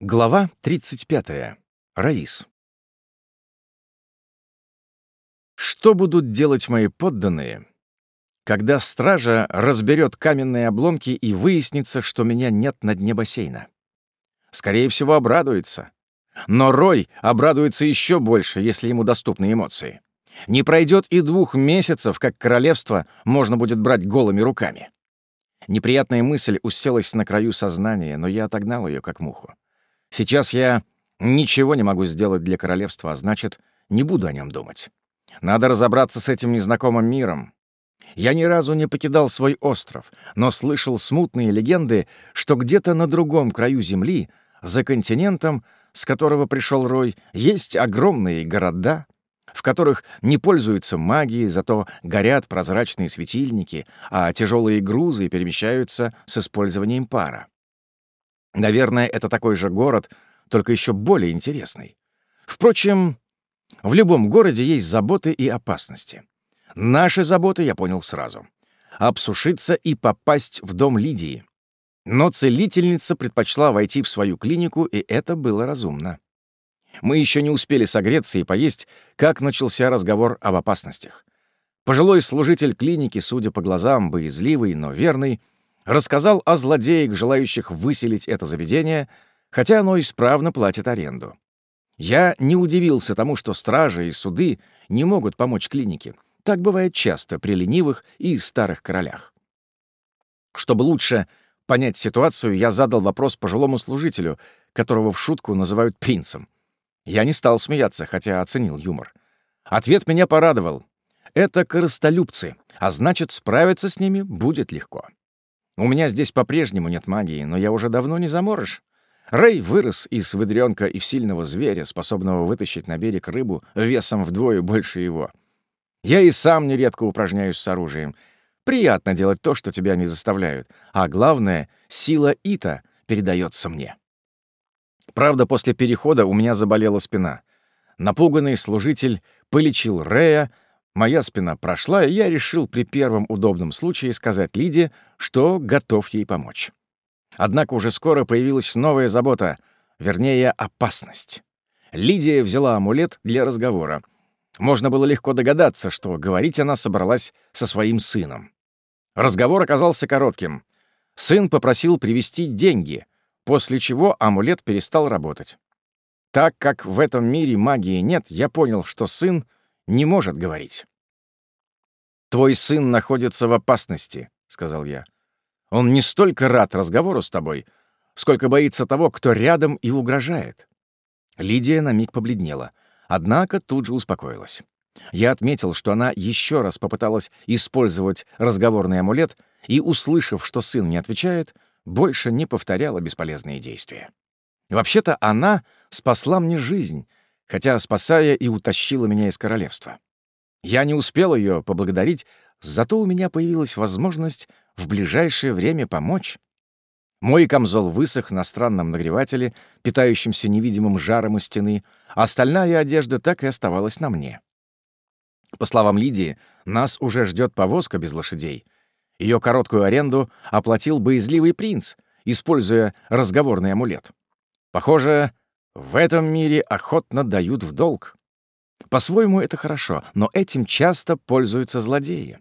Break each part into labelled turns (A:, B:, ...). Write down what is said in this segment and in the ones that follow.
A: Глава 35. Раис. Что будут делать мои подданные, когда стража разберет каменные обломки и выяснится, что меня нет на дне бассейна? Скорее всего, обрадуется. Но Рой обрадуется еще больше, если ему доступны эмоции. Не пройдет и двух месяцев, как королевство можно будет брать голыми руками. Неприятная мысль уселась на краю сознания, но я отогнал ее как муху. Сейчас я ничего не могу сделать для королевства, а значит, не буду о нем думать. Надо разобраться с этим незнакомым миром. Я ни разу не покидал свой остров, но слышал смутные легенды, что где-то на другом краю Земли, за континентом, с которого пришел Рой, есть огромные города, в которых не пользуются магией, зато горят прозрачные светильники, а тяжелые грузы перемещаются с использованием пара. Наверное, это такой же город, только еще более интересный. Впрочем, в любом городе есть заботы и опасности. Наши заботы я понял сразу. Обсушиться и попасть в дом Лидии. Но целительница предпочла войти в свою клинику, и это было разумно. Мы еще не успели согреться и поесть, как начался разговор об опасностях. Пожилой служитель клиники, судя по глазам, боязливый, но верный, рассказал о злодеях, желающих выселить это заведение, хотя оно исправно платит аренду. Я не удивился тому, что стражи и суды не могут помочь клинике. Так бывает часто при ленивых и старых королях. Чтобы лучше понять ситуацию, я задал вопрос пожилому служителю, которого в шутку называют принцем. Я не стал смеяться, хотя оценил юмор. Ответ меня порадовал. Это корыстолюбцы, а значит, справиться с ними будет легко. У меня здесь по-прежнему нет магии, но я уже давно не заморож. Рэй вырос из выдрёнка и в сильного зверя, способного вытащить на берег рыбу весом вдвое больше его. Я и сам нередко упражняюсь с оружием. Приятно делать то, что тебя не заставляют. А главное, сила Ита передается мне. Правда, после перехода у меня заболела спина. Напуганный служитель полечил Рэя, Моя спина прошла, и я решил при первом удобном случае сказать Лиде, что готов ей помочь. Однако уже скоро появилась новая забота, вернее, опасность. Лидия взяла амулет для разговора. Можно было легко догадаться, что говорить она собралась со своим сыном. Разговор оказался коротким. Сын попросил привезти деньги, после чего амулет перестал работать. Так как в этом мире магии нет, я понял, что сын не может говорить. «Твой сын находится в опасности», — сказал я. «Он не столько рад разговору с тобой, сколько боится того, кто рядом и угрожает». Лидия на миг побледнела, однако тут же успокоилась. Я отметил, что она еще раз попыталась использовать разговорный амулет и, услышав, что сын не отвечает, больше не повторяла бесполезные действия. Вообще-то она спасла мне жизнь, хотя, спасая, и утащила меня из королевства. Я не успел ее поблагодарить, зато у меня появилась возможность в ближайшее время помочь. Мой камзол высох на странном нагревателе, питающемся невидимым жаром из стены, а остальная одежда так и оставалась на мне. По словам Лидии, нас уже ждет повозка без лошадей. Ее короткую аренду оплатил боязливый принц, используя разговорный амулет. Похоже, в этом мире охотно дают в долг. По-своему это хорошо, но этим часто пользуются злодеи.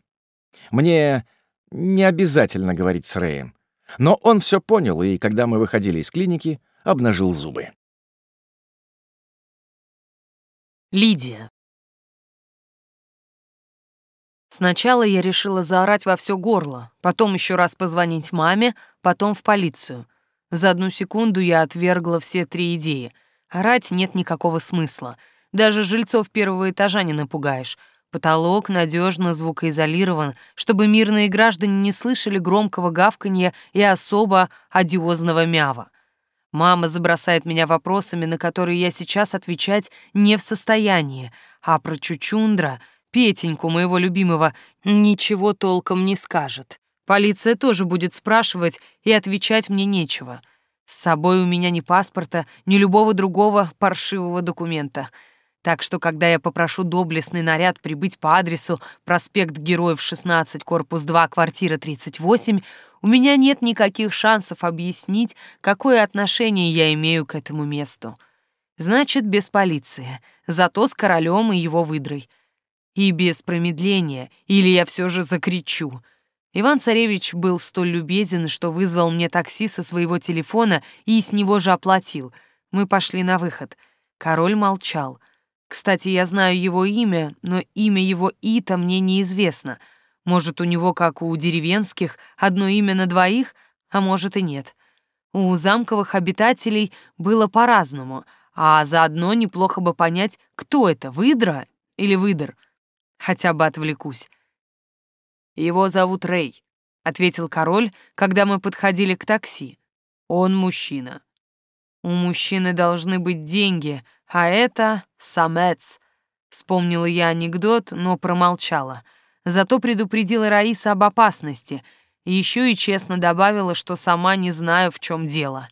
A: Мне не обязательно говорить с Рэем, но он все понял, и когда мы выходили из клиники, обнажил зубы.
B: Лидия. Сначала я решила заорать во все горло, потом еще раз позвонить маме, потом в полицию. За одну секунду я отвергла все три идеи — Орать нет никакого смысла. Даже жильцов первого этажа не напугаешь. Потолок надежно звукоизолирован, чтобы мирные граждане не слышали громкого гавканья и особо одиозного мява. Мама забросает меня вопросами, на которые я сейчас отвечать не в состоянии, а про Чучундра, Петеньку моего любимого, ничего толком не скажет. Полиция тоже будет спрашивать, и отвечать мне нечего — с собой у меня ни паспорта, ни любого другого паршивого документа. Так что, когда я попрошу доблестный наряд прибыть по адресу проспект Героев 16, корпус 2, квартира 38, У меня нет никаких шансов объяснить, какое отношение я имею к этому месту. Значит, без полиции, зато с королем и его выдрой. И без промедления, или я все же закричу. Иван-царевич был столь любезен, что вызвал мне такси со своего телефона и с него же оплатил. Мы пошли на выход. Король молчал. Кстати, я знаю его имя, но имя его Ита мне неизвестно. Может, у него, как у деревенских, одно имя на двоих, а может и нет. У замковых обитателей было по-разному, а заодно неплохо бы понять, кто это, выдра или выдр. Хотя бы отвлекусь. «Его зовут Рэй», — ответил король, когда мы подходили к такси. «Он мужчина». «У мужчины должны быть деньги», — а это самец. Вспомнила я анекдот, но промолчала. Зато предупредила Раиса об опасности. Еще и честно добавила, что сама не знаю, в чем дело.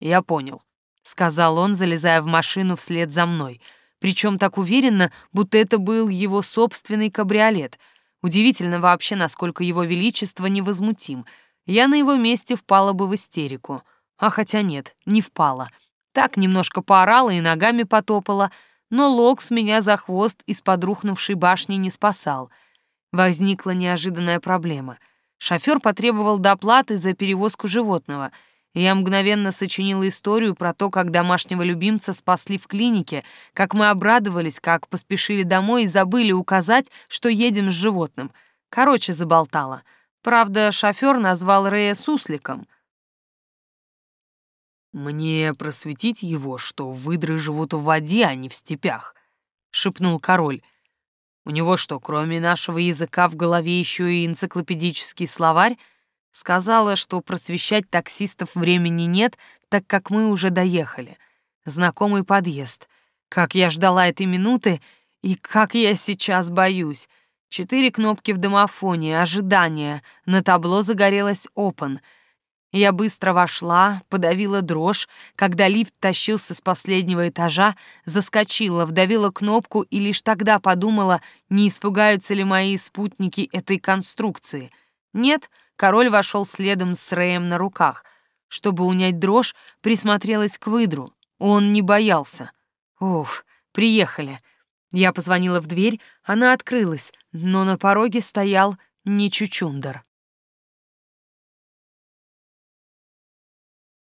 B: «Я понял», — сказал он, залезая в машину вслед за мной. Причем так уверенно, будто это был его собственный кабриолет. Удивительно вообще, насколько его величество невозмутим. Я на его месте впала бы в истерику. А хотя нет, не впала. — так немножко поорала и ногами потопала, но Локс меня за хвост из-под рухнувшей башни не спасал. Возникла неожиданная проблема. Шофер потребовал доплаты за перевозку животного. Я мгновенно сочинила историю про то, как домашнего любимца спасли в клинике, как мы обрадовались, как поспешили домой и забыли указать, что едем с животным. Короче, заболтала. Правда, шофер назвал Рея сусликом —
A: «Мне просветить его, что выдры живут в воде, а не в степях», — шепнул король. «У него что, кроме нашего языка в голове еще и энциклопедический словарь?» Сказала, что просвещать таксистов времени нет, так как мы уже доехали. Знакомый подъезд. Как я ждала этой минуты, и как я сейчас боюсь. Четыре кнопки в домофоне, ожидание. На табло загорелось «Open». Я быстро вошла, подавила дрожь, когда лифт тащился с последнего этажа, заскочила, вдавила кнопку и лишь тогда подумала, не испугаются ли мои спутники этой конструкции. Нет, король вошел следом с Рэем на руках. Чтобы унять дрожь, присмотрелась к выдру. Он не боялся. Уф, приехали. Я позвонила в дверь, она открылась, но на пороге стоял не Чучундер.